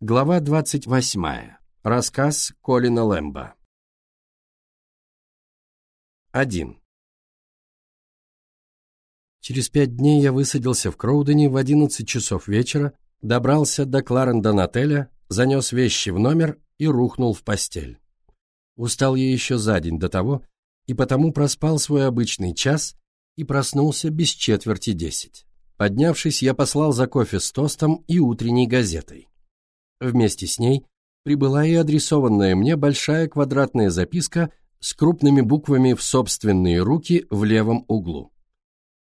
Глава 28. Рассказ Колина Лэмбо. 1. Через пять дней я высадился в Кроудене в 11 часов вечера, добрался до Кларендон-отеля, занес вещи в номер и рухнул в постель. Устал я еще за день до того, и потому проспал свой обычный час и проснулся без четверти десять. Поднявшись, я послал за кофе с тостом и утренней газетой. Вместе с ней прибыла и адресованная мне большая квадратная записка с крупными буквами в собственные руки в левом углу.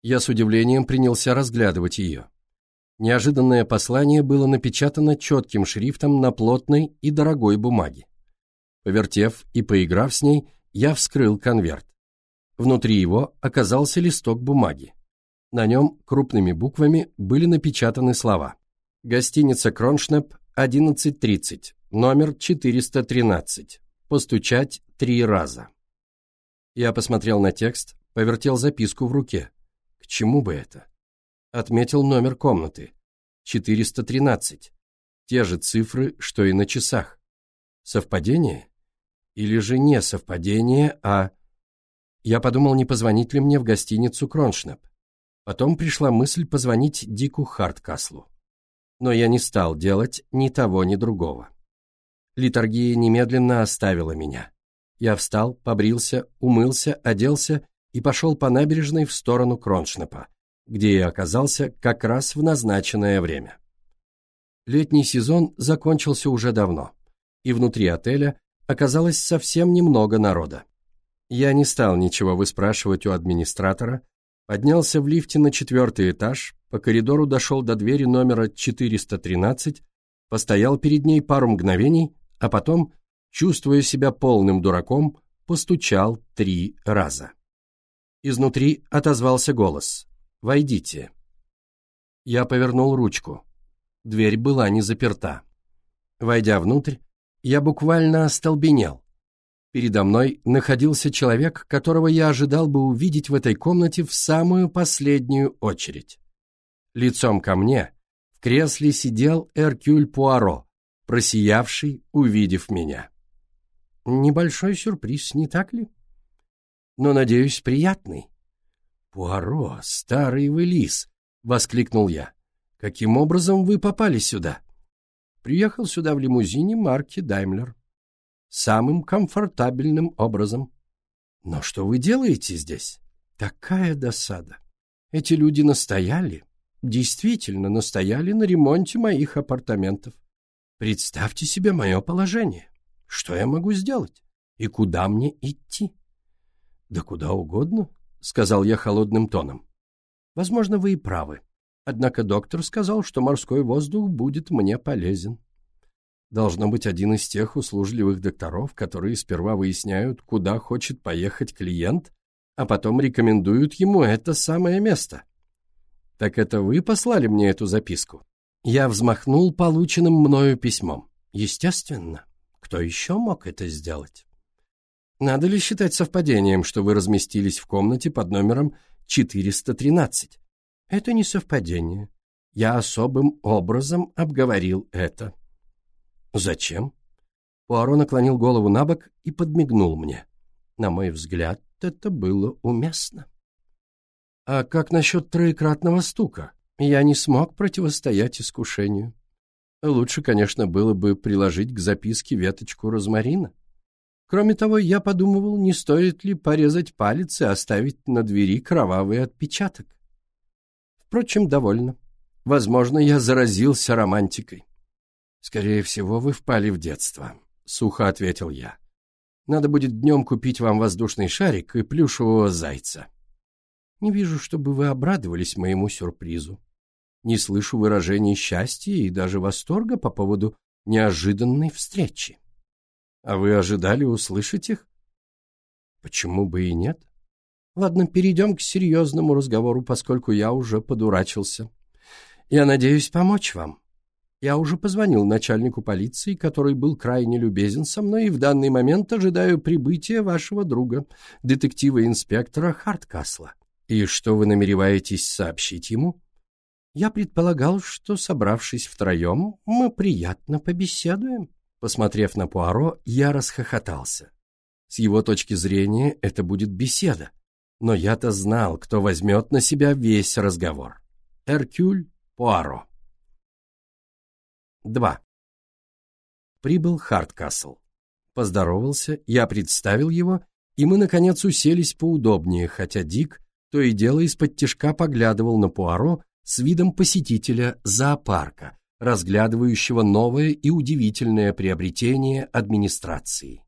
Я с удивлением принялся разглядывать ее. Неожиданное послание было напечатано четким шрифтом на плотной и дорогой бумаге. Повертев и поиграв с ней, я вскрыл конверт. Внутри его оказался листок бумаги. На нем крупными буквами были напечатаны слова. Гостиница Кроншнеп 11.30, номер 413. Постучать три раза. Я посмотрел на текст, повертел записку в руке. К чему бы это? Отметил номер комнаты. 413. Те же цифры, что и на часах. Совпадение? Или же не совпадение, а... Я подумал, не позвонить ли мне в гостиницу Кроншнеп. Потом пришла мысль позвонить Дику Харткаслу но я не стал делать ни того, ни другого. Литургия немедленно оставила меня. Я встал, побрился, умылся, оделся и пошел по набережной в сторону Кроншнепа, где я оказался как раз в назначенное время. Летний сезон закончился уже давно, и внутри отеля оказалось совсем немного народа. Я не стал ничего выспрашивать у администратора, поднялся в лифте на четвертый этаж, по коридору дошел до двери номера 413, постоял перед ней пару мгновений, а потом, чувствуя себя полным дураком, постучал три раза. Изнутри отозвался голос «Войдите». Я повернул ручку. Дверь была не заперта. Войдя внутрь, я буквально остолбенел. Передо мной находился человек, которого я ожидал бы увидеть в этой комнате в самую последнюю очередь. Лицом ко мне в кресле сидел Эркюль Пуаро, просиявший, увидев меня. Небольшой сюрприз, не так ли? Но, надеюсь, приятный. «Пуаро, старый вы лис!» — воскликнул я. «Каким образом вы попали сюда?» «Приехал сюда в лимузине марки Даймлер. Самым комфортабельным образом. Но что вы делаете здесь? Такая досада. Эти люди настояли, действительно настояли на ремонте моих апартаментов. Представьте себе мое положение. Что я могу сделать? И куда мне идти? Да куда угодно, сказал я холодным тоном. Возможно, вы и правы. Однако доктор сказал, что морской воздух будет мне полезен. Должно быть один из тех услужливых докторов, которые сперва выясняют, куда хочет поехать клиент, а потом рекомендуют ему это самое место. «Так это вы послали мне эту записку?» Я взмахнул полученным мною письмом. «Естественно. Кто еще мог это сделать?» «Надо ли считать совпадением, что вы разместились в комнате под номером 413?» «Это не совпадение. Я особым образом обговорил это». «Зачем?» Пуаро наклонил голову на бок и подмигнул мне. На мой взгляд, это было уместно. А как насчет троекратного стука? Я не смог противостоять искушению. Лучше, конечно, было бы приложить к записке веточку розмарина. Кроме того, я подумывал, не стоит ли порезать палец и оставить на двери кровавый отпечаток. Впрочем, довольно. Возможно, я заразился романтикой. Скорее всего, вы впали в детство, — сухо ответил я. Надо будет днем купить вам воздушный шарик и плюшевого зайца. Не вижу, чтобы вы обрадовались моему сюрпризу. Не слышу выражений счастья и даже восторга по поводу неожиданной встречи. А вы ожидали услышать их? Почему бы и нет? Ладно, перейдем к серьезному разговору, поскольку я уже подурачился. Я надеюсь помочь вам. Я уже позвонил начальнику полиции, который был крайне любезен со мной, и в данный момент ожидаю прибытия вашего друга, детектива-инспектора Харткасла. И что вы намереваетесь сообщить ему? Я предполагал, что, собравшись втроем, мы приятно побеседуем. Посмотрев на Пуаро, я расхохотался. С его точки зрения это будет беседа. Но я-то знал, кто возьмет на себя весь разговор. Эркюль Пуаро. 2. Прибыл Харткасл. Поздоровался, я представил его, и мы, наконец, уселись поудобнее, хотя Дик то и дело из-под тишка поглядывал на Пуаро с видом посетителя зоопарка, разглядывающего новое и удивительное приобретение администрации.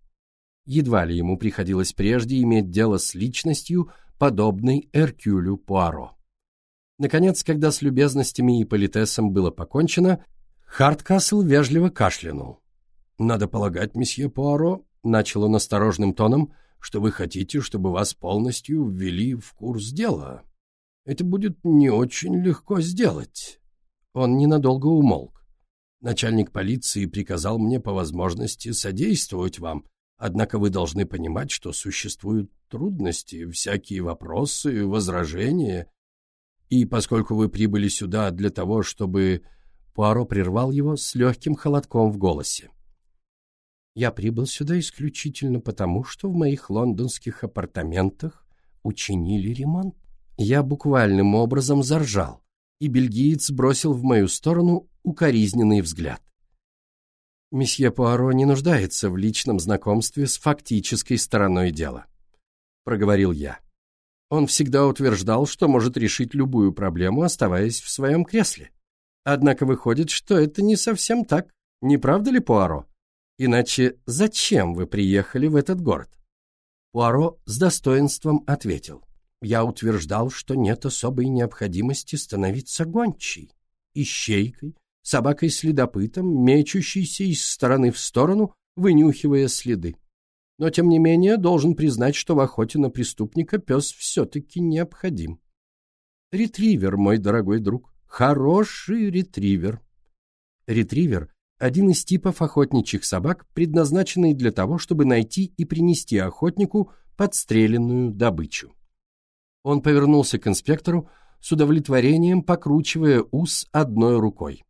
Едва ли ему приходилось прежде иметь дело с личностью, подобной Эркюлю Пуаро. Наконец, когда с любезностями и политесом было покончено, Харткасл вежливо кашлянул. «Надо полагать, месье Пуаро», — начал он осторожным тоном, «что вы хотите, чтобы вас полностью ввели в курс дела. Это будет не очень легко сделать». Он ненадолго умолк. Начальник полиции приказал мне по возможности содействовать вам, однако вы должны понимать, что существуют трудности, всякие вопросы, возражения. И поскольку вы прибыли сюда для того, чтобы... Пуаро прервал его с легким холодком в голосе. Я прибыл сюда исключительно потому, что в моих лондонских апартаментах учинили ремонт. Я буквальным образом заржал и бельгиец бросил в мою сторону укоризненный взгляд. Месье Пуаро не нуждается в личном знакомстве с фактической стороной дела, проговорил я. Он всегда утверждал, что может решить любую проблему, оставаясь в своем кресле. Однако выходит, что это не совсем так, не правда ли, Пуаро? Иначе зачем вы приехали в этот город? Пуаро с достоинством ответил. Я утверждал, что нет особой необходимости становиться гончей, ищейкой, собакой-следопытом, мечущейся из стороны в сторону, вынюхивая следы. Но, тем не менее, должен признать, что в охоте на преступника пес все-таки необходим. Ретривер, мой дорогой друг, хороший ретривер. Ретривер – один из типов охотничьих собак, предназначенный для того, чтобы найти и принести охотнику подстреленную добычу. Он повернулся к инспектору, с удовлетворением покручивая ус одной рукой.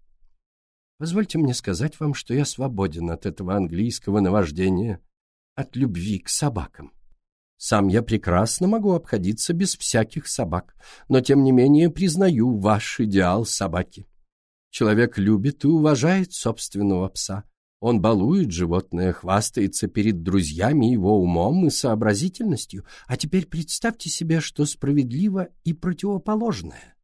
«Позвольте мне сказать вам, что я свободен от этого английского наваждения, от любви к собакам. Сам я прекрасно могу обходиться без всяких собак, но тем не менее признаю ваш идеал собаки. Человек любит и уважает собственного пса, он балует животное, хвастается перед друзьями его умом и сообразительностью, а теперь представьте себе, что справедливо и противоположное.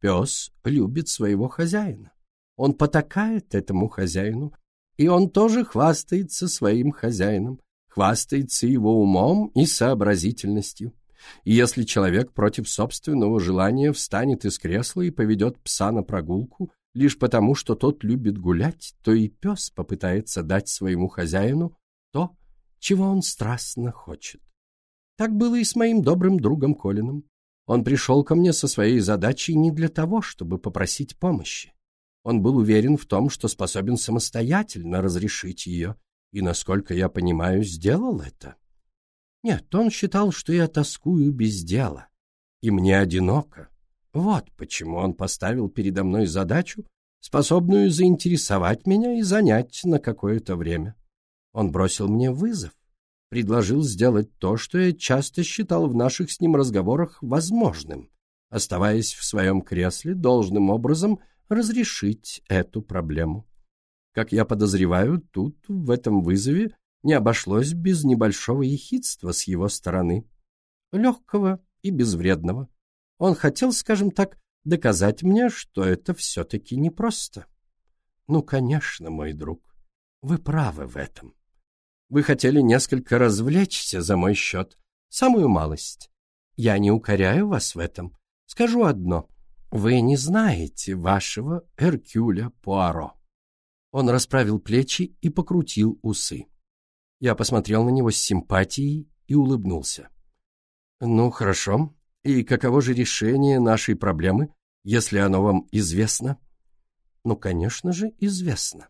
Пес любит своего хозяина. Он потакает этому хозяину, и он тоже хвастается своим хозяином, хвастается его умом и сообразительностью. И если человек против собственного желания встанет из кресла и поведет пса на прогулку, лишь потому, что тот любит гулять, то и пес попытается дать своему хозяину то, чего он страстно хочет. Так было и с моим добрым другом Колином. Он пришел ко мне со своей задачей не для того, чтобы попросить помощи. Он был уверен в том, что способен самостоятельно разрешить ее, и, насколько я понимаю, сделал это. Нет, он считал, что я тоскую без дела, и мне одиноко, вот почему он поставил передо мной задачу, способную заинтересовать меня и занять на какое-то время. Он бросил мне вызов, предложил сделать то, что я часто считал в наших с ним разговорах возможным, оставаясь в своем кресле, должным образом разрешить эту проблему. Как я подозреваю, тут, в этом вызове, не обошлось без небольшого ехидства с его стороны. Легкого и безвредного. Он хотел, скажем так, доказать мне, что это все-таки непросто. Ну, конечно, мой друг, вы правы в этом. Вы хотели несколько развлечься за мой счет, самую малость. Я не укоряю вас в этом. Скажу одно. Вы не знаете вашего Эркюля Пуаро. Он расправил плечи и покрутил усы. Я посмотрел на него с симпатией и улыбнулся. «Ну, хорошо. И каково же решение нашей проблемы, если оно вам известно? Ну, конечно же, известно.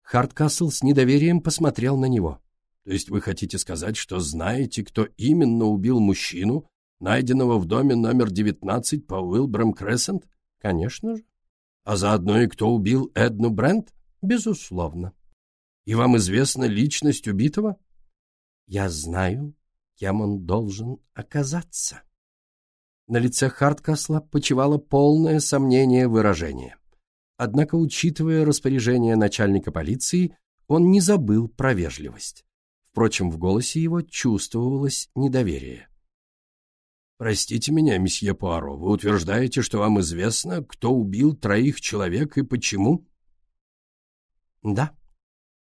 Хардкасл с недоверием посмотрел на него. То есть вы хотите сказать, что знаете, кто именно убил мужчину, найденного в доме номер 19 по Уилбрам Крессент? Конечно же. А заодно и кто убил Эдну Брент? Безусловно. И вам известна личность убитого? Я знаю, кем он должен оказаться. На лице Харткасла почивало полное сомнение выражения. Однако, учитывая распоряжение начальника полиции, он не забыл про вежливость. Впрочем, в голосе его чувствовалось недоверие. «Простите меня, месье Пуаро, вы утверждаете, что вам известно, кто убил троих человек и почему?» «Да».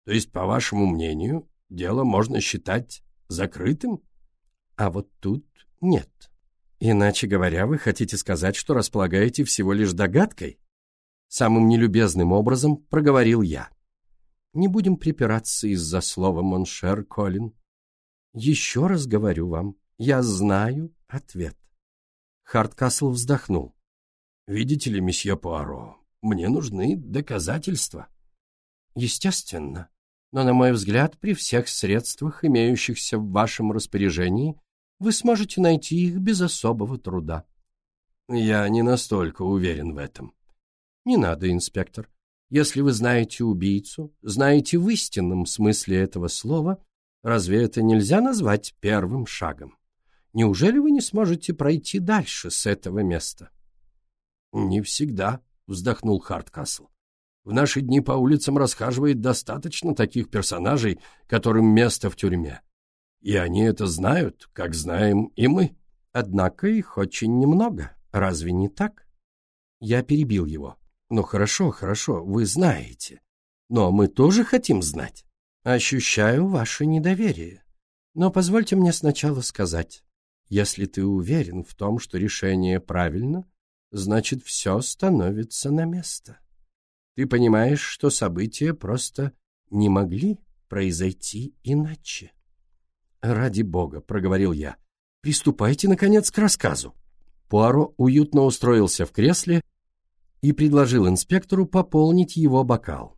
«То есть, по вашему мнению, дело можно считать закрытым?» «А вот тут нет. Иначе говоря, вы хотите сказать, что располагаете всего лишь догадкой?» Самым нелюбезным образом проговорил я. Не будем припираться из-за слова «моншер Колин». Еще раз говорю вам, я знаю ответ. Хардкасл вздохнул. «Видите ли, месье Пуаро, мне нужны доказательства». «Естественно. Но, на мой взгляд, при всех средствах, имеющихся в вашем распоряжении, вы сможете найти их без особого труда». «Я не настолько уверен в этом». «Не надо, инспектор. Если вы знаете убийцу, знаете в истинном смысле этого слова, разве это нельзя назвать первым шагом? Неужели вы не сможете пройти дальше с этого места? Не всегда, вздохнул Харткасл. В наши дни по улицам расхаживает достаточно таких персонажей, которым место в тюрьме. И они это знают, как знаем и мы. Однако их очень немного, разве не так? Я перебил его. Ну хорошо, хорошо, вы знаете. Но мы тоже хотим знать. Ощущаю ваше недоверие. Но позвольте мне сначала сказать. Если ты уверен в том, что решение правильно, значит, все становится на место. Ты понимаешь, что события просто не могли произойти иначе. «Ради бога», — проговорил я, — «приступайте, наконец, к рассказу». Пуаро уютно устроился в кресле и предложил инспектору пополнить его бокал.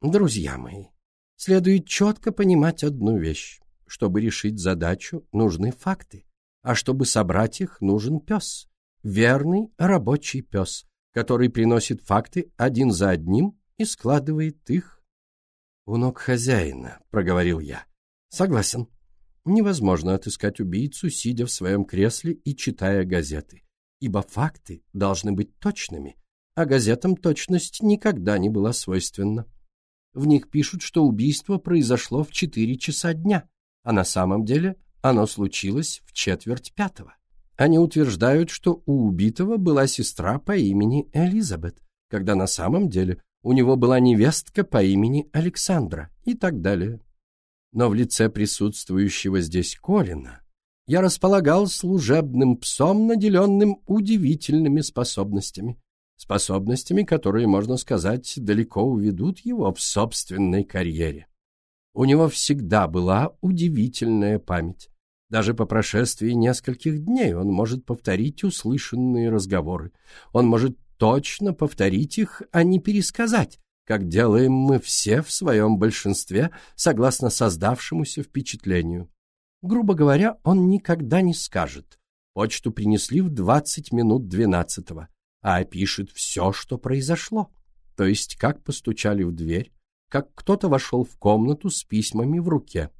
Друзья мои, следует четко понимать одну вещь. Чтобы решить задачу, нужны факты, а чтобы собрать их, нужен пес. Верный рабочий пес, который приносит факты один за одним и складывает их. «У ног хозяина», — проговорил я. «Согласен. Невозможно отыскать убийцу, сидя в своем кресле и читая газеты, ибо факты должны быть точными, а газетам точность никогда не была свойственна. В них пишут, что убийство произошло в четыре часа дня, а на самом деле оно случилось в четверть пятого. Они утверждают, что у убитого была сестра по имени Элизабет, когда на самом деле у него была невестка по имени Александра и так далее. Но в лице присутствующего здесь Колина я располагал служебным псом, наделенным удивительными способностями способностями, которые, можно сказать, далеко уведут его в собственной карьере. У него всегда была удивительная память. Даже по прошествии нескольких дней он может повторить услышанные разговоры. Он может точно повторить их, а не пересказать, как делаем мы все в своем большинстве, согласно создавшемуся впечатлению. Грубо говоря, он никогда не скажет «почту принесли в двадцать минут двенадцатого», а опишет все, что произошло. То есть, как постучали в дверь, как кто-то вошел в комнату с письмами в руке.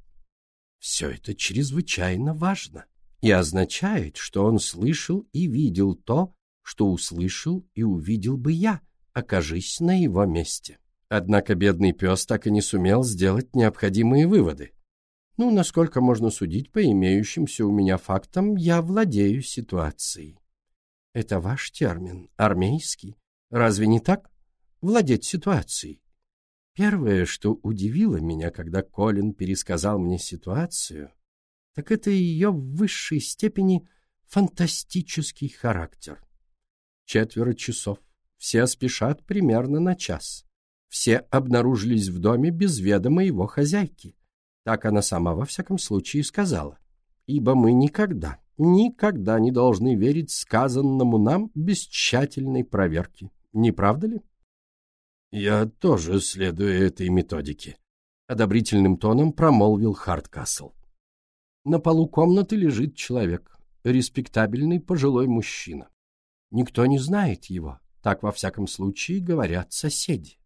Все это чрезвычайно важно и означает, что он слышал и видел то, что услышал и увидел бы я, окажись на его месте. Однако бедный пес так и не сумел сделать необходимые выводы. Ну, насколько можно судить по имеющимся у меня фактам, я владею ситуацией. Это ваш термин, армейский. Разве не так? Владеть ситуацией. Первое, что удивило меня, когда Колин пересказал мне ситуацию, так это ее в высшей степени фантастический характер. Четверо часов. Все спешат примерно на час. Все обнаружились в доме без ведома его хозяйки. Так она сама во всяком случае сказала. Ибо мы никогда, никогда не должны верить сказанному нам без тщательной проверки. Не правда ли? Я тоже следую этой методике. Одобрительным тоном промолвил Харткасл. На полу комнаты лежит человек, респектабельный пожилой мужчина. Никто не знает его, Так, во всяком случае, говорят соседи.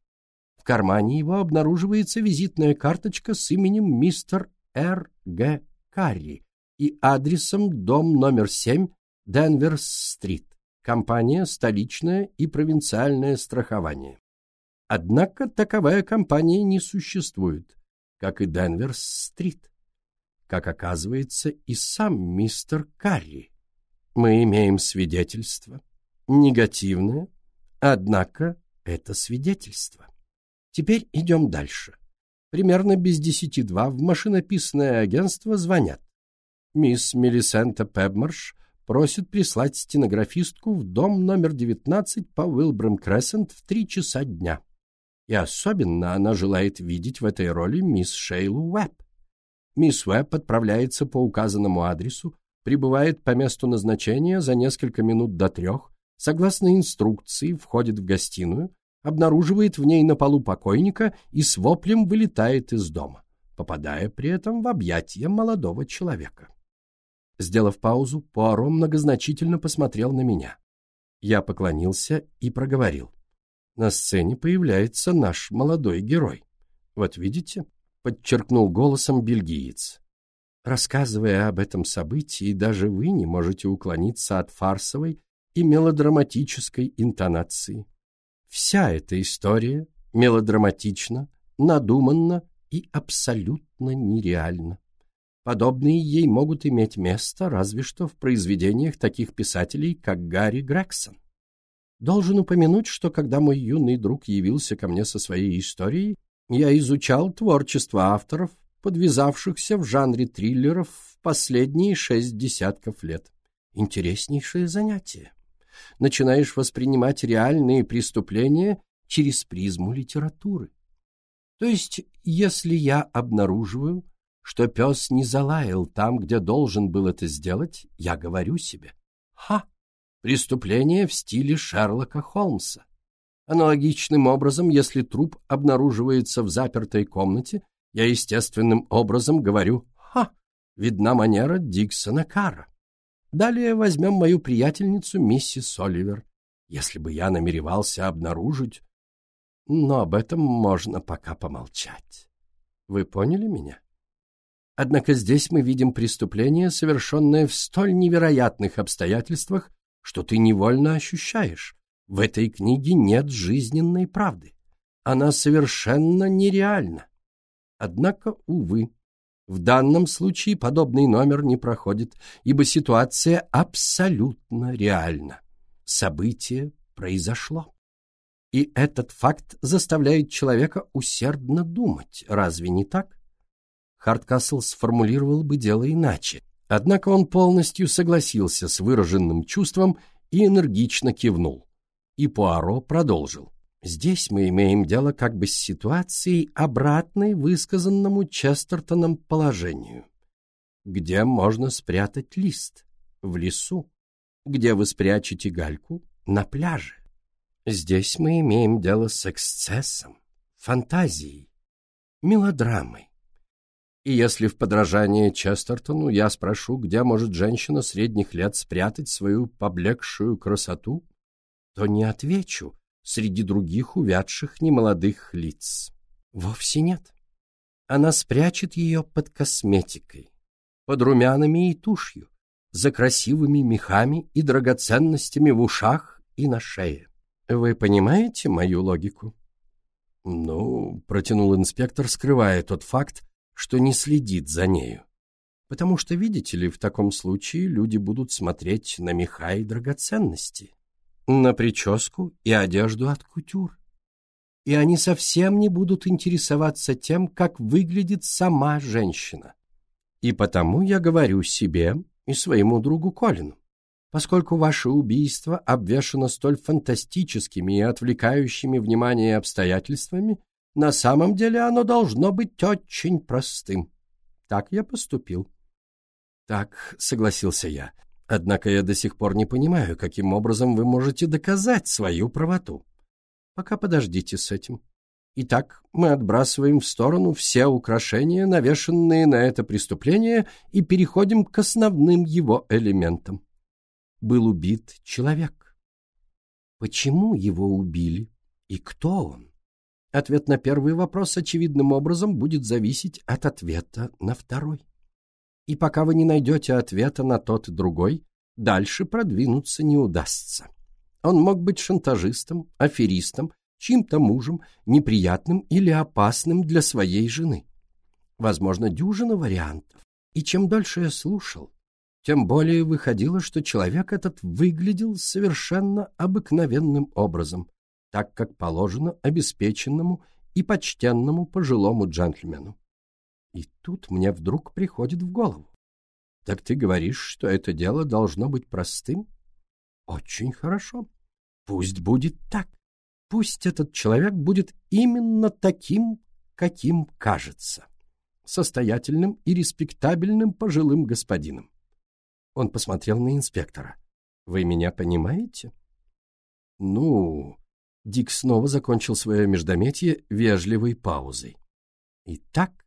В кармане его обнаруживается визитная карточка с именем мистер Р. Г. Карри и адресом дом номер 7 Денверс-стрит. Компания «Столичное и провинциальное страхование». Однако таковая компания не существует, как и Денверс-стрит, как оказывается и сам мистер Карри. Мы имеем свидетельство, негативное, однако это свидетельство. Теперь идем дальше. Примерно без десяти два в машинописное агентство звонят. Мисс Мелисента Пебмарш просит прислать стенографистку в дом номер 19 по Уилбрам Крессент в три часа дня. И особенно она желает видеть в этой роли мисс Шейлу Уэбб. Мисс Уэбб отправляется по указанному адресу, прибывает по месту назначения за несколько минут до трех, согласно инструкции входит в гостиную, обнаруживает в ней на полу покойника и с воплем вылетает из дома, попадая при этом в объятия молодого человека. Сделав паузу, Пуаро многозначительно посмотрел на меня. Я поклонился и проговорил. На сцене появляется наш молодой герой. Вот видите, подчеркнул голосом бельгиец. Рассказывая об этом событии, даже вы не можете уклониться от фарсовой и мелодраматической интонации. Вся эта история мелодраматична, надуманна и абсолютно нереальна. Подобные ей могут иметь место разве что в произведениях таких писателей, как Гарри Грегсон. Должен упомянуть, что когда мой юный друг явился ко мне со своей историей, я изучал творчество авторов, подвязавшихся в жанре триллеров в последние шесть десятков лет. Интереснейшее занятие. Начинаешь воспринимать реальные преступления через призму литературы. То есть, если я обнаруживаю, что пес не залаял там, где должен был это сделать, я говорю себе «Ха! Преступление в стиле Шерлока Холмса». Аналогичным образом, если труп обнаруживается в запертой комнате, я естественным образом говорю «Ха! Видна манера Диксона Карра». Далее возьмем мою приятельницу миссис Оливер. Если бы я намеревался обнаружить... Но об этом можно пока помолчать. Вы поняли меня? Однако здесь мы видим преступление, совершенное в столь невероятных обстоятельствах, что ты невольно ощущаешь. В этой книге нет жизненной правды. Она совершенно нереальна. Однако, увы, в данном случае подобный номер не проходит, ибо ситуация абсолютно реальна. Событие произошло. И этот факт заставляет человека усердно думать, разве не так? Хардкасл сформулировал бы дело иначе. Однако он полностью согласился с выраженным чувством и энергично кивнул. И Пуаро продолжил. Здесь мы имеем дело как бы с ситуацией, обратной высказанному Честертоном положению. Где можно спрятать лист? В лесу. Где вы спрячете гальку? На пляже. Здесь мы имеем дело с эксцессом, фантазией, мелодрамой. И если в подражание Честертону я спрошу, где может женщина средних лет спрятать свою поблекшую красоту, то не отвечу среди других увядших немолодых лиц. Вовсе нет. Она спрячет ее под косметикой, под румянами и тушью, за красивыми мехами и драгоценностями в ушах и на шее. Вы понимаете мою логику? Ну, протянул инспектор, скрывая тот факт, что не следит за нею. Потому что, видите ли, в таком случае люди будут смотреть на меха и драгоценности, на прическу и одежду от кутюр. И они совсем не будут интересоваться тем, как выглядит сама женщина. И потому я говорю себе и своему другу Колину, поскольку ваше убийство обвешано столь фантастическими и отвлекающими внимание обстоятельствами, на самом деле оно должно быть очень простым. Так я поступил. Так, согласился я. Однако я до сих пор не понимаю, каким образом вы можете доказать свою правоту. Пока подождите с этим. Итак, мы отбрасываем в сторону все украшения, навешанные на это преступление, и переходим к основным его элементам. Был убит человек. Почему его убили и кто он? Ответ на первый вопрос очевидным образом будет зависеть от ответа на второй. И пока вы не найдете ответа на тот и другой, дальше продвинуться не удастся. Он мог быть шантажистом, аферистом, чьим-то мужем, неприятным или опасным для своей жены. Возможно, дюжина вариантов. И чем дольше я слушал, тем более выходило, что человек этот выглядел совершенно обыкновенным образом, так как положено обеспеченному и почтенному пожилому джентльмену. И тут мне вдруг приходит в голову. Так ты говоришь, что это дело должно быть простым? Очень хорошо. Пусть будет так. Пусть этот человек будет именно таким, каким кажется. Состоятельным и респектабельным пожилым господином. Он посмотрел на инспектора. «Вы меня понимаете?» «Ну...» Дик снова закончил свое междометие вежливой паузой. «Итак,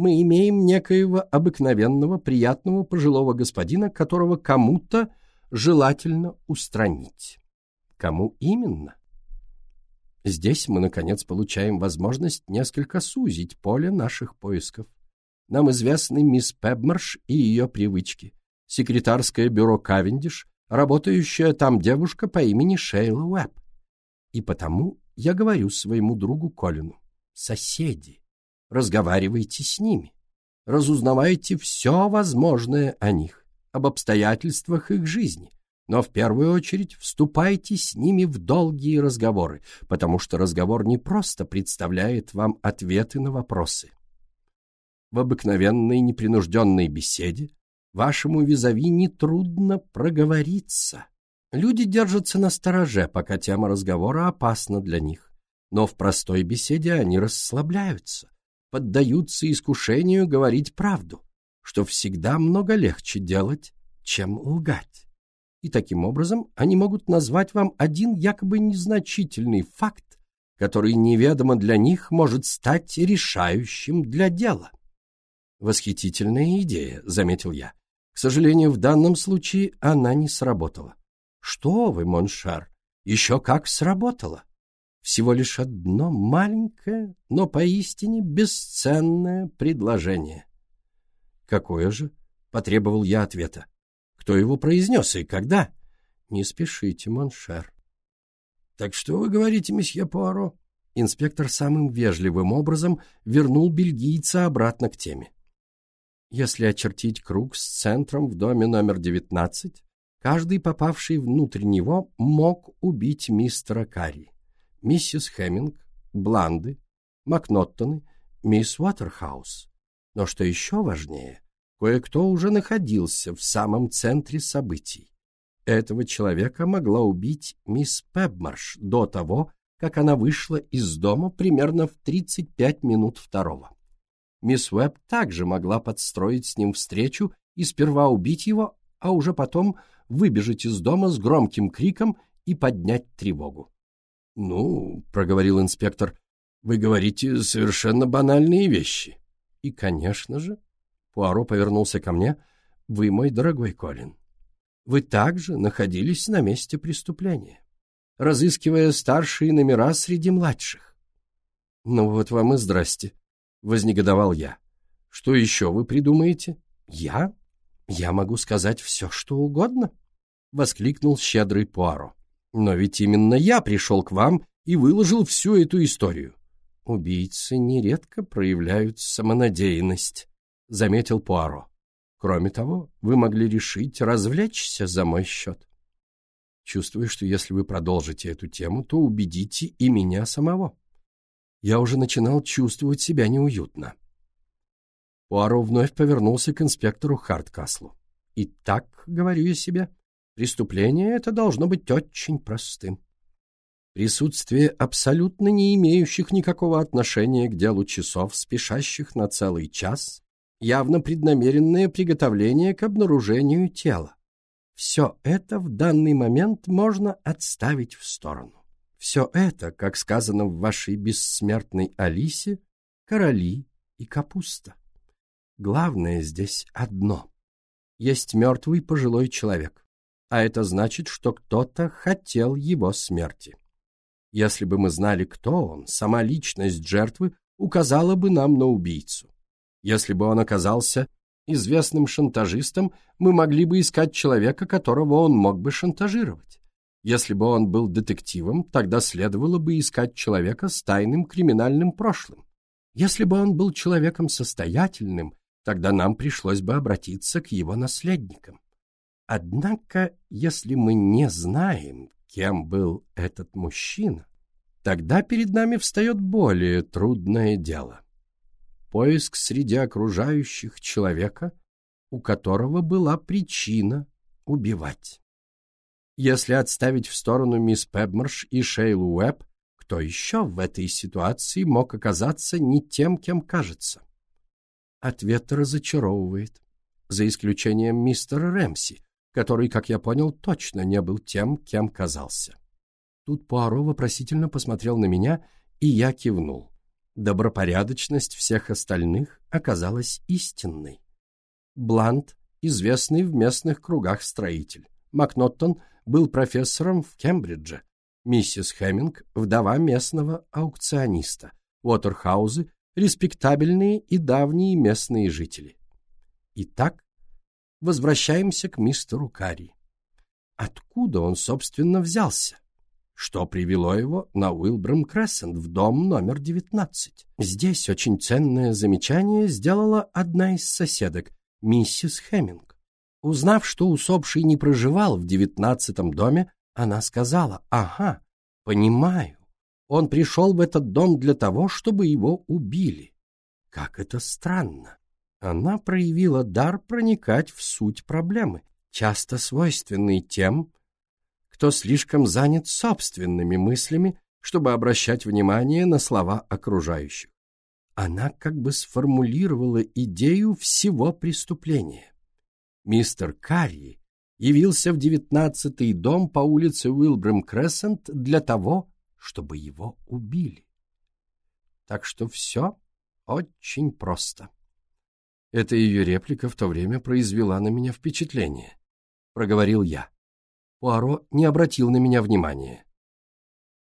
мы имеем некоего обыкновенного, приятного пожилого господина, которого кому-то желательно устранить. Кому именно? Здесь мы, наконец, получаем возможность несколько сузить поле наших поисков. Нам известны мисс Пебмарш и ее привычки секретарское бюро Кавендиш, работающая там девушка по имени Шейла Уэбб. И потому я говорю своему другу Колину, соседи, разговаривайте с ними, разузнавайте все возможное о них, об обстоятельствах их жизни, но в первую очередь вступайте с ними в долгие разговоры, потому что разговор не просто представляет вам ответы на вопросы. В обыкновенной непринужденной беседе Вашему визави нетрудно проговориться. Люди держатся на стороже, пока тема разговора опасна для них. Но в простой беседе они расслабляются, поддаются искушению говорить правду, что всегда много легче делать, чем лгать. И таким образом они могут назвать вам один якобы незначительный факт, который неведомо для них может стать решающим для дела. «Восхитительная идея», — заметил я. К сожалению, в данном случае она не сработала. Что вы, Моншар, еще как сработала. Всего лишь одно маленькое, но поистине бесценное предложение. Какое же? Потребовал я ответа. Кто его произнес и когда? Не спешите, Моншар. Так что вы говорите, месье Пуаро? Инспектор самым вежливым образом вернул бельгийца обратно к теме. Если очертить круг с центром в доме номер 19, каждый попавший внутрь него мог убить мистера Карри, миссис Хеминг, Бланды, Макноттоны, мисс Уотерхаус. Но что еще важнее, кое-кто уже находился в самом центре событий. Этого человека могла убить мисс Пебмарш до того, как она вышла из дома примерно в 35 минут второго. Мисс Уэбб также могла подстроить с ним встречу и сперва убить его, а уже потом выбежать из дома с громким криком и поднять тревогу. — Ну, — проговорил инспектор, — вы говорите совершенно банальные вещи. — И, конечно же, — Пуаро повернулся ко мне, — вы, мой дорогой Колин, вы также находились на месте преступления, разыскивая старшие номера среди младших. — Ну вот вам и здрасте, — вознегодовал я. «Что еще вы придумаете?» «Я? Я могу сказать все, что угодно?» — воскликнул щедрый Пуаро. «Но ведь именно я пришел к вам и выложил всю эту историю». «Убийцы нередко проявляют самонадеянность», — заметил Пуаро. «Кроме того, вы могли решить развлечься за мой счет. Чувствую, что если вы продолжите эту тему, то убедите и меня самого я уже начинал чувствовать себя неуютно. Пуаро вновь повернулся к инспектору Харткаслу. «Итак, — говорю я себе, — преступление это должно быть очень простым. Присутствие абсолютно не имеющих никакого отношения к делу часов, спешащих на целый час, явно преднамеренное приготовление к обнаружению тела. Все это в данный момент можно отставить в сторону. Все это, как сказано в вашей бессмертной Алисе, короли и капуста. Главное здесь одно. Есть мертвый пожилой человек. А это значит, что кто-то хотел его смерти. Если бы мы знали, кто он, сама личность жертвы указала бы нам на убийцу. Если бы он оказался известным шантажистом, мы могли бы искать человека, которого он мог бы шантажировать. Если бы он был детективом, тогда следовало бы искать человека с тайным криминальным прошлым. Если бы он был человеком состоятельным, тогда нам пришлось бы обратиться к его наследникам. Однако, если мы не знаем, кем был этот мужчина, тогда перед нами встает более трудное дело. Поиск среди окружающих человека, у которого была причина убивать. Если отставить в сторону мисс Пебмарш и Шейлу Уэбб, кто еще в этой ситуации мог оказаться не тем, кем кажется? Ответ разочаровывает, за исключением мистера Рэмси, который, как я понял, точно не был тем, кем казался. Тут Пуаро вопросительно посмотрел на меня, и я кивнул. Добропорядочность всех остальных оказалась истинной. Блант, известный в местных кругах строитель. Макноттон был профессором в Кембридже. Миссис Хеминг – вдова местного аукциониста. Уотерхаузы – респектабельные и давние местные жители. Итак, возвращаемся к мистеру Карри. Откуда он, собственно, взялся? Что привело его на Уилбрам Крессент в дом номер 19? Здесь очень ценное замечание сделала одна из соседок, миссис Хеминг. Узнав, что усопший не проживал в девятнадцатом доме, она сказала, «Ага, понимаю, он пришел в этот дом для того, чтобы его убили. Как это странно. Она проявила дар проникать в суть проблемы, часто свойственный тем, кто слишком занят собственными мыслями, чтобы обращать внимание на слова окружающих. Она как бы сформулировала идею всего преступления. Мистер Карри явился в девятнадцатый дом по улице Уилбрем Крессент для того, чтобы его убили. Так что все очень просто. Эта ее реплика в то время произвела на меня впечатление. Проговорил я. Пуаро не обратил на меня внимания.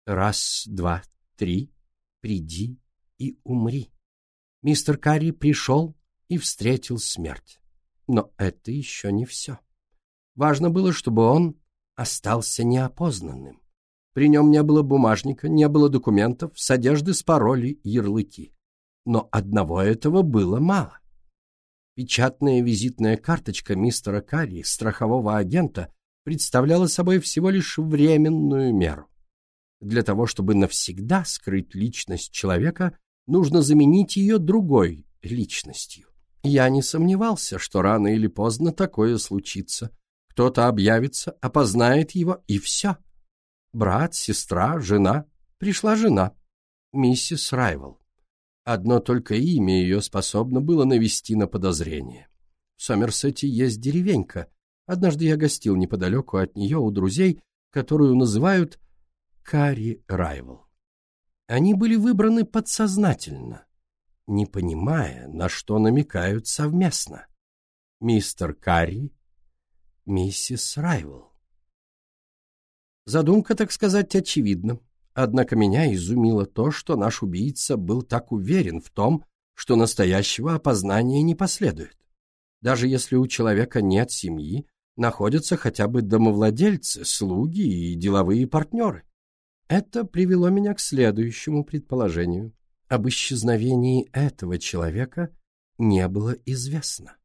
Раз, два, три, приди и умри. Мистер Карри пришел и встретил смерть. Но это еще не все. Важно было, чтобы он остался неопознанным. При нем не было бумажника, не было документов, с одежды спороли ярлыки. Но одного этого было мало. Печатная визитная карточка мистера Карри, страхового агента, представляла собой всего лишь временную меру. Для того, чтобы навсегда скрыть личность человека, нужно заменить ее другой личностью. Я не сомневался, что рано или поздно такое случится. Кто-то объявится, опознает его, и все. Брат, сестра, жена. Пришла жена. Миссис Райвел. Одно только имя ее способно было навести на подозрение. В Сомерсете есть деревенька. Однажды я гостил неподалеку от нее у друзей, которую называют Карри Райвел. Они были выбраны подсознательно, не понимая, на что намекают совместно. Мистер Карри, миссис Райвел. Задумка, так сказать, очевидна. Однако меня изумило то, что наш убийца был так уверен в том, что настоящего опознания не последует. Даже если у человека нет семьи, находятся хотя бы домовладельцы, слуги и деловые партнеры. Это привело меня к следующему предположению. Об исчезновении этого человека не было известно.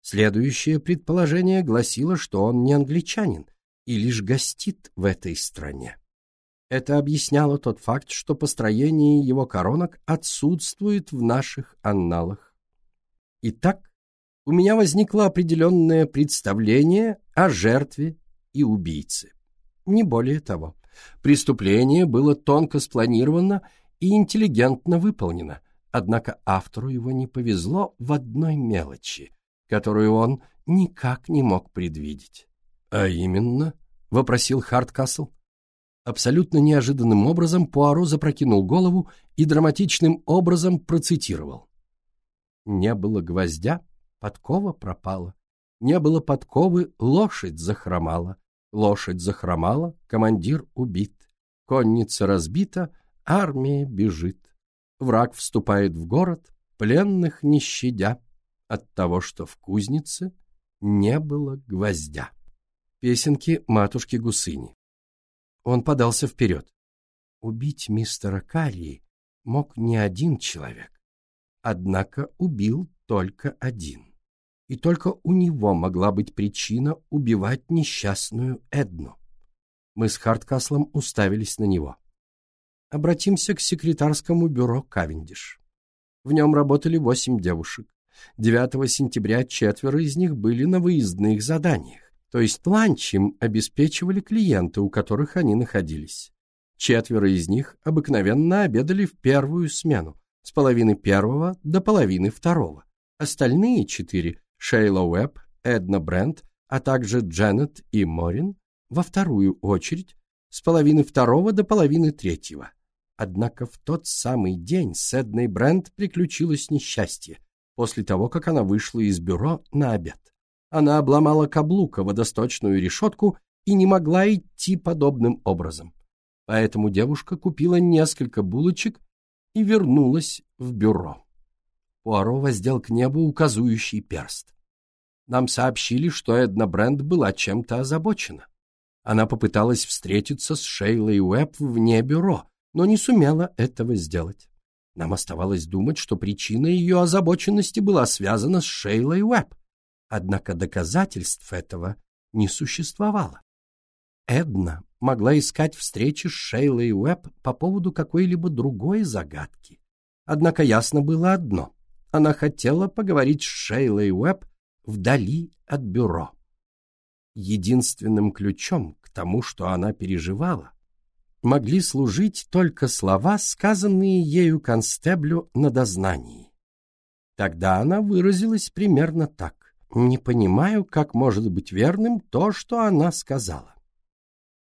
Следующее предположение гласило, что он не англичанин и лишь гостит в этой стране. Это объясняло тот факт, что построение его коронок отсутствует в наших анналах. Итак, у меня возникло определенное представление о жертве и убийце. Не более того. Преступление было тонко спланировано и интеллигентно выполнено, однако автору его не повезло в одной мелочи, которую он никак не мог предвидеть. «А именно?» — вопросил Харткасл. Абсолютно неожиданным образом Пуаро запрокинул голову и драматичным образом процитировал. «Не было гвоздя, подкова пропала. Не было подковы, лошадь захромала. Лошадь захромала, командир убит. Конница разбита, армия бежит. Враг вступает в город, пленных не щадя, от того, что в кузнице не было гвоздя. Песенки матушки Гусыни. Он подался вперед. Убить мистера Карри мог не один человек, однако убил только один. И только у него могла быть причина убивать несчастную Эдну. Мы с Харткаслом уставились на него. Обратимся к секретарскому бюро Кавендиш. В нем работали восемь девушек. 9 сентября четверо из них были на выездных заданиях, то есть ланч им обеспечивали клиенты, у которых они находились. Четверо из них обыкновенно обедали в первую смену, с половины первого до половины второго. Остальные четыре – Шейла Уэбб, Эдна Брент, а также Дженнет и Морин – во вторую очередь, с половины второго до половины третьего. Однако в тот самый день с Эдной Брент приключилось несчастье, после того, как она вышла из бюро на обед. Она обломала каблука водосточную решетку и не могла идти подобным образом. Поэтому девушка купила несколько булочек и вернулась в бюро. Пуаро воздел к небу указующий перст. Нам сообщили, что Эдна Брент была чем-то озабочена. Она попыталась встретиться с Шейлой Уэбб вне бюро, но не сумела этого сделать. Нам оставалось думать, что причина ее озабоченности была связана с Шейлой Уэбб. Однако доказательств этого не существовало. Эдна могла искать встречи с Шейлой Уэбб по поводу какой-либо другой загадки. Однако ясно было одно. Она хотела поговорить с Шейлой Уэбб вдали от бюро. Единственным ключом к тому, что она переживала, могли служить только слова, сказанные ею констеблю на дознании. Тогда она выразилась примерно так. «Не понимаю, как может быть верным то, что она сказала».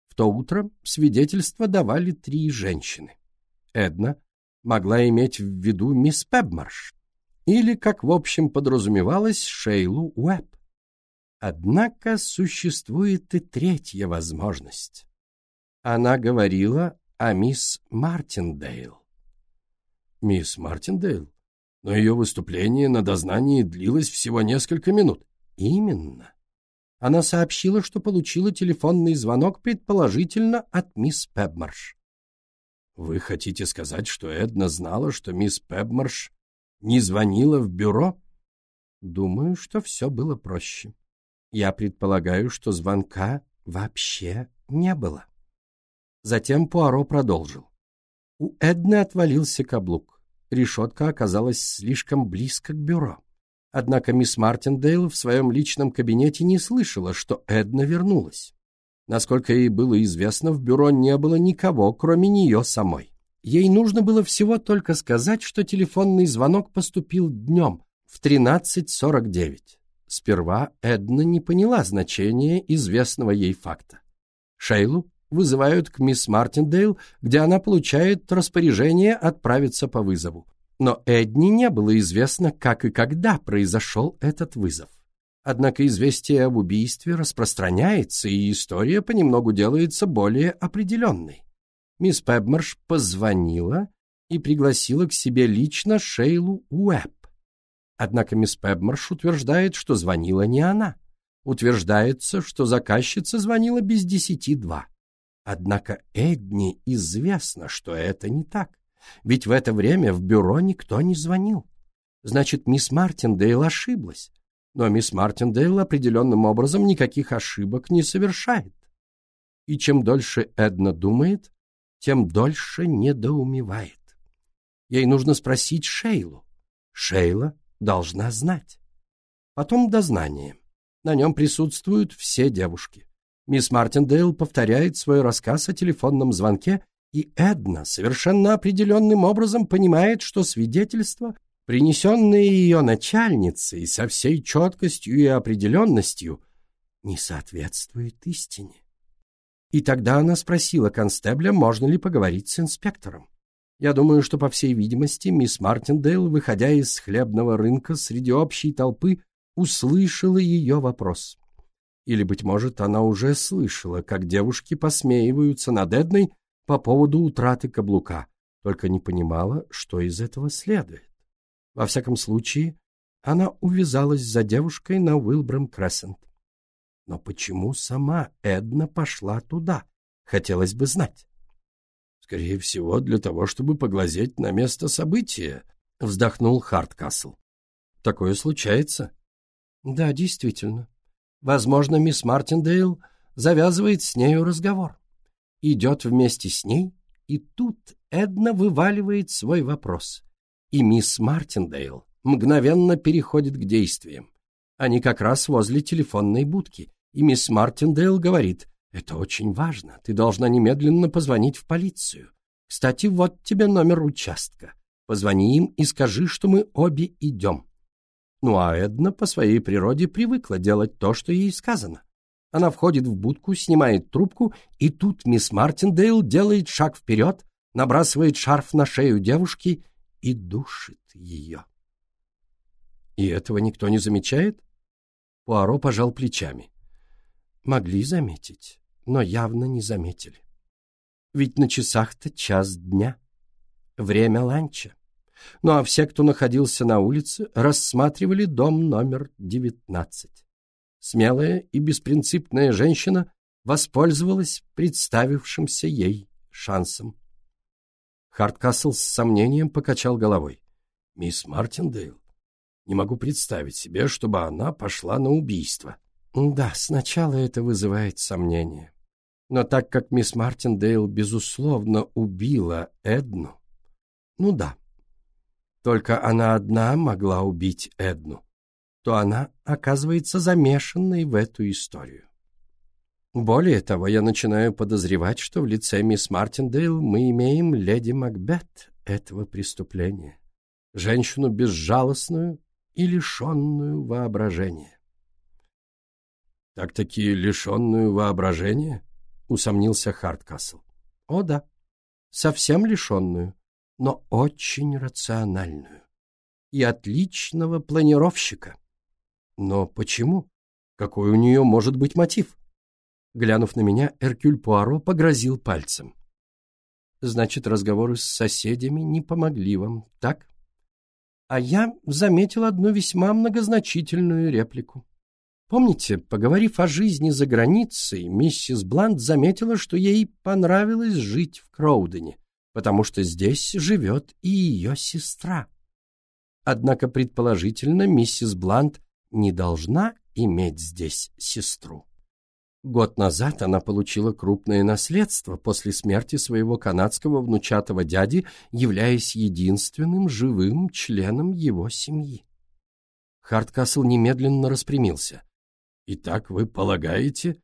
В то утро свидетельства давали три женщины. Эдна могла иметь в виду мисс Пебмарш или, как в общем подразумевалось, Шейлу Уэбб. Однако существует и третья возможность. Она говорила о мисс Мартиндейл. Мисс Мартиндейл? Но ее выступление на дознании длилось всего несколько минут. Именно. Она сообщила, что получила телефонный звонок, предположительно, от мисс Пебмарш. Вы хотите сказать, что Эдна знала, что мисс Пебмарш не звонила в бюро? Думаю, что все было проще. Я предполагаю, что звонка вообще не было. Затем Пуаро продолжил. У Эдны отвалился каблук. Решетка оказалась слишком близко к бюро. Однако мисс Мартиндейл в своем личном кабинете не слышала, что Эдна вернулась. Насколько ей было известно, в бюро не было никого, кроме нее самой. Ей нужно было всего только сказать, что телефонный звонок поступил днем в 13.49. Сперва Эдна не поняла значения известного ей факта. Шейлу вызывают к мисс Мартиндейл, где она получает распоряжение отправиться по вызову. Но Эдни не было известно, как и когда произошел этот вызов. Однако известие об убийстве распространяется, и история понемногу делается более определенной. Мисс Пебмарш позвонила и пригласила к себе лично Шейлу Уэбб. Однако мисс Пебмарш утверждает, что звонила не она. Утверждается, что заказчица звонила без десяти два. Однако Эдни известно, что это не так, ведь в это время в бюро никто не звонил. Значит, мисс Мартиндейл ошиблась, но мисс Мартиндейл определенным образом никаких ошибок не совершает. И чем дольше Эдна думает, тем дольше недоумевает. Ей нужно спросить Шейлу. Шейла должна знать. Потом дознание. На нем присутствуют все девушки. Мисс Мартиндейл повторяет свой рассказ о телефонном звонке, и Эдна совершенно определенным образом понимает, что свидетельство, принесенное ее начальницей со всей четкостью и определенностью, не соответствует истине. И тогда она спросила констебля, можно ли поговорить с инспектором. Я думаю, что, по всей видимости, мисс Мартиндейл, выходя из хлебного рынка среди общей толпы, услышала ее вопрос. Или, быть может, она уже слышала, как девушки посмеиваются над Эдной по поводу утраты каблука, только не понимала, что из этого следует. Во всяком случае, она увязалась за девушкой на Уилбрам Крессент. Но почему сама Эдна пошла туда, хотелось бы знать. Скорее всего, для того, чтобы поглазеть на место события, вздохнул Харткасл. Такое случается. Да, действительно. Возможно, мисс Мартиндейл завязывает с нею разговор. Идет вместе с ней, и тут Эдна вываливает свой вопрос. И мисс Мартиндейл мгновенно переходит к действиям. Они как раз возле телефонной будки, и мисс Мартиндейл говорит, «Это очень важно, ты должна немедленно позвонить в полицию. Кстати, вот тебе номер участка. Позвони им и скажи, что мы обе идем». Ну а Эдна по своей природе привыкла делать то, что ей сказано. Она входит в будку, снимает трубку, и тут мисс Мартиндейл делает шаг вперед, набрасывает шарф на шею девушки и душит ее. И этого никто не замечает? Пуаро пожал плечами. Могли заметить, но явно не заметили. Ведь на часах-то час дня. Время ланча. Ну а все, кто находился на улице, рассматривали дом номер 19. Смелая и беспринципная женщина воспользовалась представившимся ей шансом. Харткасл с сомнением покачал головой. «Мисс Мартиндейл, не могу представить себе, чтобы она пошла на убийство». «Да, сначала это вызывает сомнения. Но так как мисс Мартиндейл, безусловно, убила Эдну, ну да, только она одна могла убить Эдну, то она оказывается замешанной в эту историю. Более того, я начинаю подозревать, что в лице мисс Мартиндейл мы имеем леди Макбет этого преступления, женщину безжалостную и лишенную воображения. «Так-таки лишенную воображения?» — усомнился Харткасл. «О да, совсем лишенную но очень рациональную. И отличного планировщика. Но почему? Какой у нее может быть мотив? Глянув на меня, Эркюль Пуаро погрозил пальцем. Значит, разговоры с соседями не помогли вам, так? А я заметил одну весьма многозначительную реплику. Помните, поговорив о жизни за границей, миссис Блант заметила, что ей понравилось жить в Кроудене потому что здесь живет и ее сестра. Однако, предположительно, миссис Блант не должна иметь здесь сестру. Год назад она получила крупное наследство после смерти своего канадского внучатого дяди, являясь единственным живым членом его семьи. Харткасл немедленно распрямился. «Итак, вы полагаете...»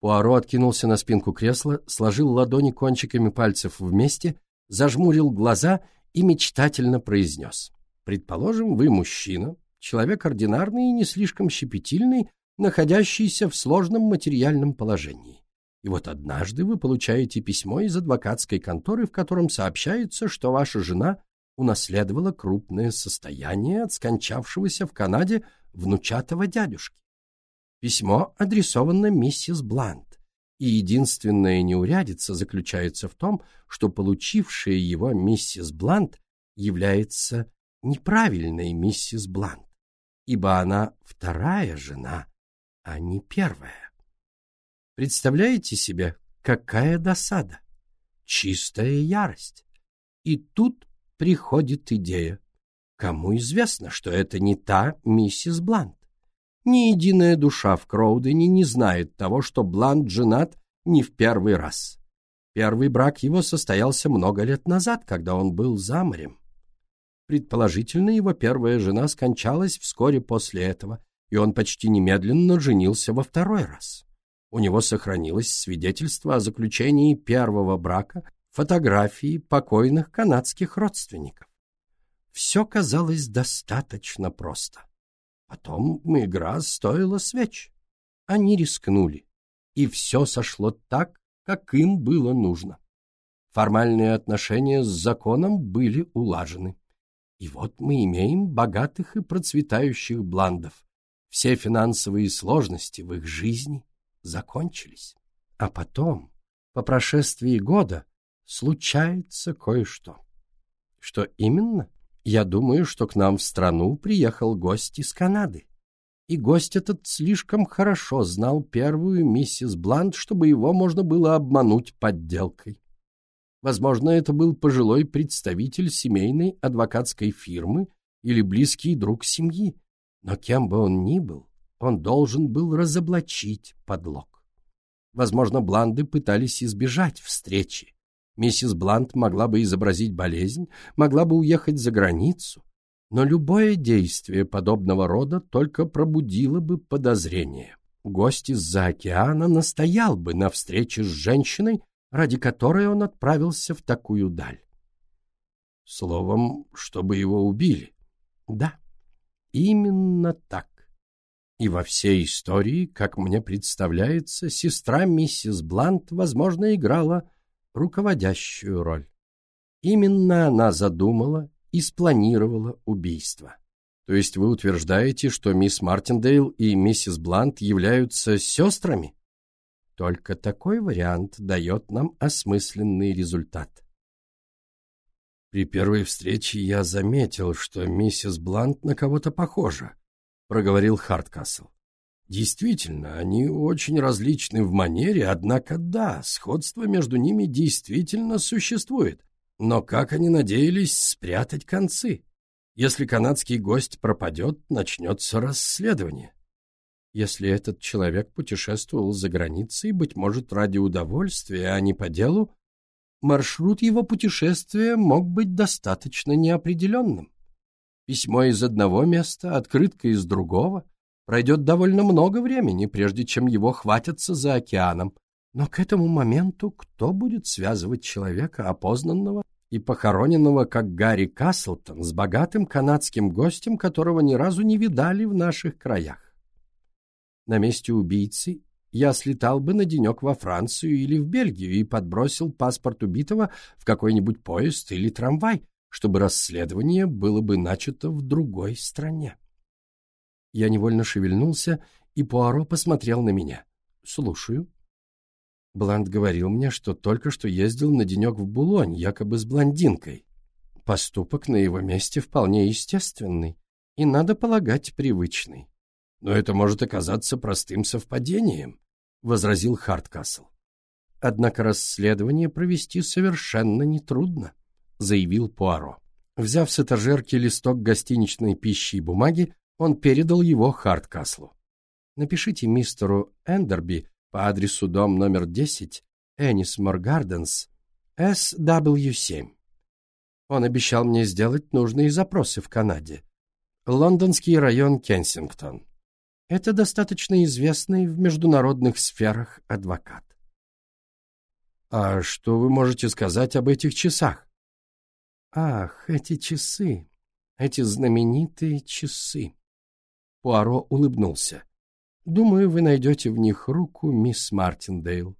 Пуаро откинулся на спинку кресла, сложил ладони кончиками пальцев вместе зажмурил глаза и мечтательно произнес. «Предположим, вы мужчина, человек ординарный и не слишком щепетильный, находящийся в сложном материальном положении. И вот однажды вы получаете письмо из адвокатской конторы, в котором сообщается, что ваша жена унаследовала крупное состояние от скончавшегося в Канаде внучатого дядюшки. Письмо адресовано миссис Блант и единственная неурядица заключается в том, что получившая его миссис Блант является неправильной миссис Блант, ибо она вторая жена, а не первая. Представляете себе, какая досада, чистая ярость. И тут приходит идея. Кому известно, что это не та миссис Блант? Ни единая душа в Кроудене не знает того, что Блант женат не в первый раз. Первый брак его состоялся много лет назад, когда он был за морем. Предположительно, его первая жена скончалась вскоре после этого, и он почти немедленно женился во второй раз. У него сохранилось свидетельство о заключении первого брака, фотографии покойных канадских родственников. Все казалось достаточно просто. Потом игра стоила свеч. Они рискнули, и все сошло так, как им было нужно. Формальные отношения с законом были улажены. И вот мы имеем богатых и процветающих бландов, все финансовые сложности в их жизни закончились. А потом, по прошествии года, случается кое-что. Что именно? Я думаю, что к нам в страну приехал гость из Канады. И гость этот слишком хорошо знал первую миссис Блант, чтобы его можно было обмануть подделкой. Возможно, это был пожилой представитель семейной адвокатской фирмы или близкий друг семьи, но кем бы он ни был, он должен был разоблачить подлог. Возможно, Бланды пытались избежать встречи. Миссис Блант могла бы изобразить болезнь, могла бы уехать за границу, но любое действие подобного рода только пробудило бы подозрение. Гость из-за океана настоял бы на встрече с женщиной, ради которой он отправился в такую даль. Словом, чтобы его убили. Да, именно так. И во всей истории, как мне представляется, сестра миссис Блант, возможно, играла руководящую роль. Именно она задумала и спланировала убийство. То есть вы утверждаете, что мисс Мартиндейл и миссис Блант являются сестрами? Только такой вариант дает нам осмысленный результат. При первой встрече я заметил, что миссис Блант на кого-то похожа, проговорил Харткасл. Действительно, они очень различны в манере, однако да, сходство между ними действительно существует. Но как они надеялись спрятать концы? Если канадский гость пропадет, начнется расследование. Если этот человек путешествовал за границей, быть может, ради удовольствия, а не по делу, маршрут его путешествия мог быть достаточно неопределенным. Письмо из одного места, открытка из другого. Пройдет довольно много времени, прежде чем его хватятся за океаном, но к этому моменту кто будет связывать человека, опознанного и похороненного, как Гарри Каслтон, с богатым канадским гостем, которого ни разу не видали в наших краях? На месте убийцы я слетал бы на денек во Францию или в Бельгию и подбросил паспорт убитого в какой-нибудь поезд или трамвай, чтобы расследование было бы начато в другой стране. Я невольно шевельнулся, и Пуаро посмотрел на меня. «Слушаю». Бланд говорил мне, что только что ездил на денек в Булонь, якобы с блондинкой. Поступок на его месте вполне естественный и, надо полагать, привычный. «Но это может оказаться простым совпадением», — возразил Харткасл. «Однако расследование провести совершенно нетрудно», — заявил Пуаро. Взяв с этажерки листок гостиничной пищи и бумаги, он передал его Харткаслу. «Напишите мистеру Эндерби по адресу дом номер 10, Энисмор Гарденс, SW7. Он обещал мне сделать нужные запросы в Канаде. Лондонский район Кенсингтон. Это достаточно известный в международных сферах адвокат. А что вы можете сказать об этих часах? Ах, эти часы, эти знаменитые часы. Пуаро улыбнулся. Думаю, вы найдете в них руку мисс Мартиндейл.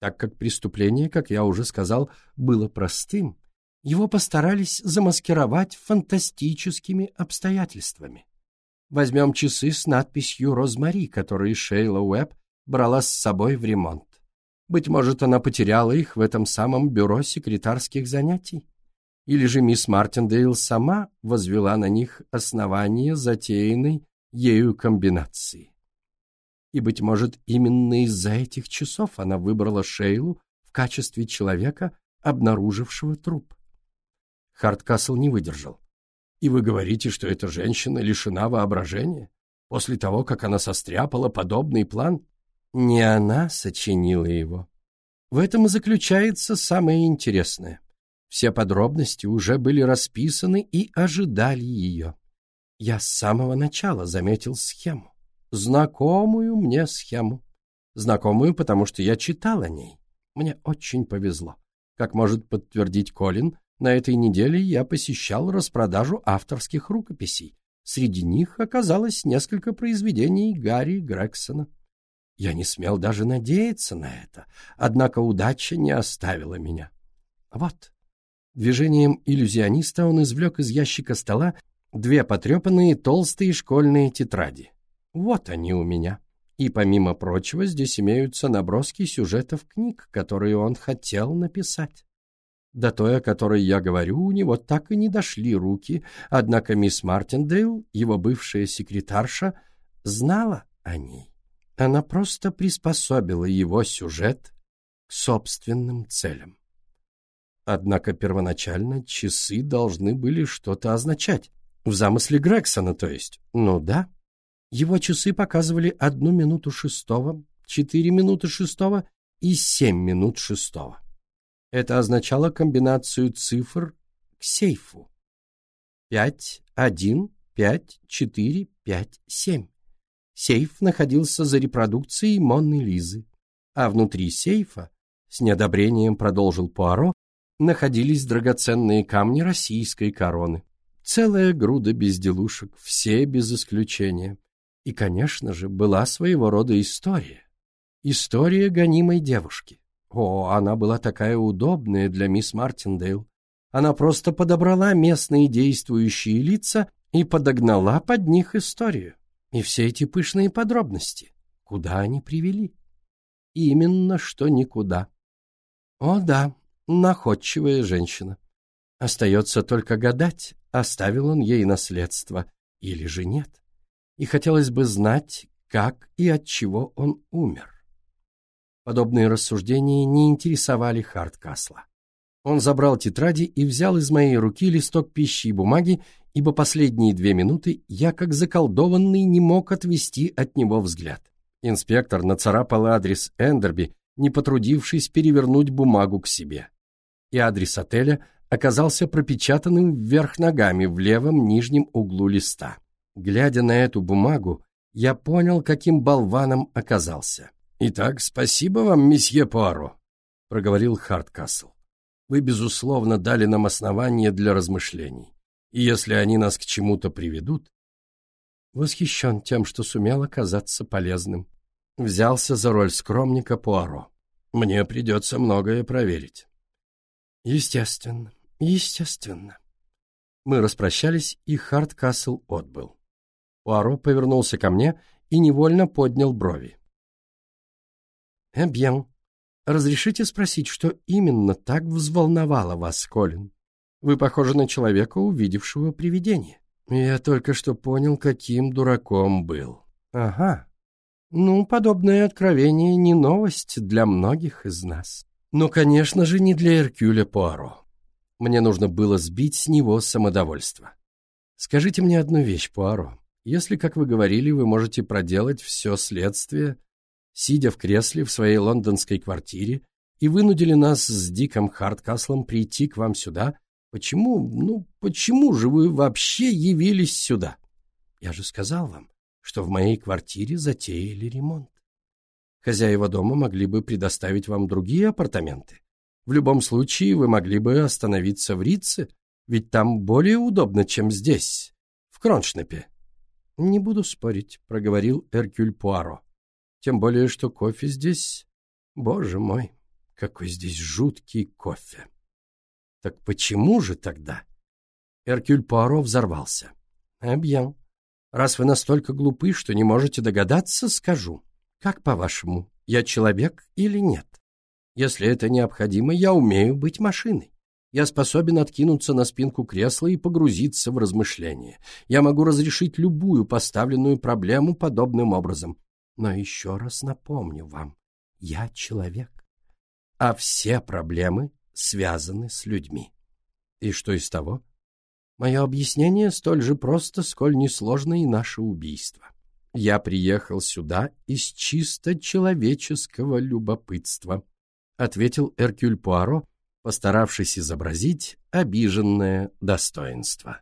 Так как преступление, как я уже сказал, было простым, его постарались замаскировать фантастическими обстоятельствами. Возьмем часы с надписью «Розмари», которые Шейла Уэбб брала с собой в ремонт. Быть может, она потеряла их в этом самом бюро секретарских занятий? Или же мисс Мартиндейл сама возвела на них основание затеянной ею комбинации? И, быть может, именно из-за этих часов она выбрала Шейлу в качестве человека, обнаружившего труп. Харткасл не выдержал. «И вы говорите, что эта женщина лишена воображения? После того, как она состряпала подобный план?» Не она сочинила его. В этом и заключается самое интересное. Все подробности уже были расписаны и ожидали ее. Я с самого начала заметил схему знакомую мне схему. Знакомую, потому что я читал о ней. Мне очень повезло. Как может подтвердить Колин, на этой неделе я посещал распродажу авторских рукописей. Среди них оказалось несколько произведений Гарри Грексона. Я не смел даже надеяться на это, однако удача не оставила меня. Вот. Движением иллюзиониста он извлек из ящика стола две потрепанные толстые школьные тетради. Вот они у меня. И помимо прочего, здесь имеются наброски сюжетов книг, которые он хотел написать. До той, о которой я говорю, у него так и не дошли руки, однако мисс Мартиндейл, его бывшая секретарша, знала о ней. Она просто приспособила его сюжет к собственным целям. Однако первоначально часы должны были что-то означать. В замысле Грексона, то есть. Ну да. Его часы показывали одну минуту шестого, четыре минуты шестого и семь минут шестого. Это означало комбинацию цифр к сейфу. Пять, один, пять, четыре, пять, семь. Сейф находился за репродукцией Монны Лизы, а внутри сейфа, с неодобрением продолжил Пуаро, находились драгоценные камни российской короны. Целая груда безделушек, все без исключения. И, конечно же, была своего рода история. История гонимой девушки. О, она была такая удобная для мисс Мартиндейл. Она просто подобрала местные действующие лица и подогнала под них историю. И все эти пышные подробности, куда они привели? Именно что никуда. О да, находчивая женщина. Остается только гадать, оставил он ей наследство или же нет. И хотелось бы знать, как и от чего он умер. Подобные рассуждения не интересовали Харткасла. Он забрал тетради и взял из моей руки листок пищи и бумаги ибо последние две минуты я, как заколдованный, не мог отвести от него взгляд. Инспектор нацарапал адрес Эндерби, не потрудившись перевернуть бумагу к себе. И адрес отеля оказался пропечатанным вверх ногами в левом нижнем углу листа. Глядя на эту бумагу, я понял, каким болваном оказался. «Итак, спасибо вам, месье Пуаро», — проговорил Харткасл. «Вы, безусловно, дали нам основание для размышлений. И если они нас к чему-то приведут, восхищен тем, что сумел оказаться полезным. Взялся за роль скромника Пуаро. Мне придется многое проверить. Естественно, естественно. Мы распрощались, и Харткасл отбыл. Пуаро повернулся ко мне и невольно поднял брови. «Эбьен, разрешите спросить, что именно так взволновало вас, Колин?» Вы похожи на человека, увидевшего привидение. Я только что понял, каким дураком был. Ага. Ну, подобное откровение не новость для многих из нас. Но, конечно же, не для Эркюля Пуаро. Мне нужно было сбить с него самодовольство. Скажите мне одну вещь, Пуаро. Если, как вы говорили, вы можете проделать все следствие, сидя в кресле в своей лондонской квартире, и вынудили нас с Диком Харткаслом прийти к вам сюда, Почему, ну, почему же вы вообще явились сюда? Я же сказал вам, что в моей квартире затеяли ремонт. Хозяева дома могли бы предоставить вам другие апартаменты. В любом случае вы могли бы остановиться в Рице, ведь там более удобно, чем здесь, в Кроншнепе. Не буду спорить, проговорил Эркюль Пуаро. Тем более, что кофе здесь... Боже мой, какой здесь жуткий кофе. Так почему же тогда? Эркюль Пуаро взорвался. Объян. Раз вы настолько глупы, что не можете догадаться, скажу. Как по-вашему, я человек или нет? Если это необходимо, я умею быть машиной. Я способен откинуться на спинку кресла и погрузиться в размышления. Я могу разрешить любую поставленную проблему подобным образом. Но еще раз напомню вам, я человек. А все проблемы связаны с людьми. И что из того? Мое объяснение столь же просто, сколь несложно и наше убийство. Я приехал сюда из чисто человеческого любопытства, ответил Эркюль Пуаро, постаравшись изобразить обиженное достоинство.